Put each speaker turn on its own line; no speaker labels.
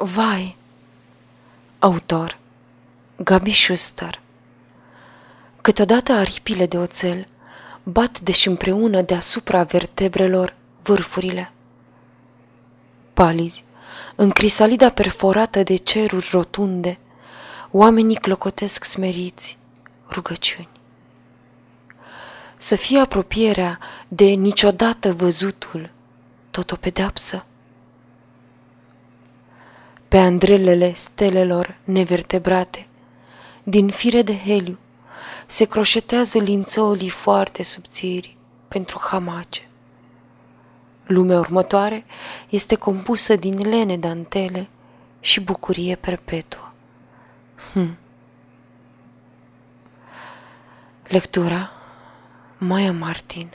Vai! Autor Gabi Schuster Câteodată aripile de oțel bat deși împreună deasupra vertebrelor vârfurile. Palizi, în crisalida perforată de ceruri rotunde, oamenii clocotesc smeriți rugăciuni. Să fie apropierea de niciodată văzutul, tot o pedeapsă pe andrelele stelelor nevertebrate, din fire de heliu, se croșetează lințolii foarte subțiri pentru hamace. Lumea următoare este compusă din lene dantele și bucurie perpetuă. Hm. Lectura Maya Martin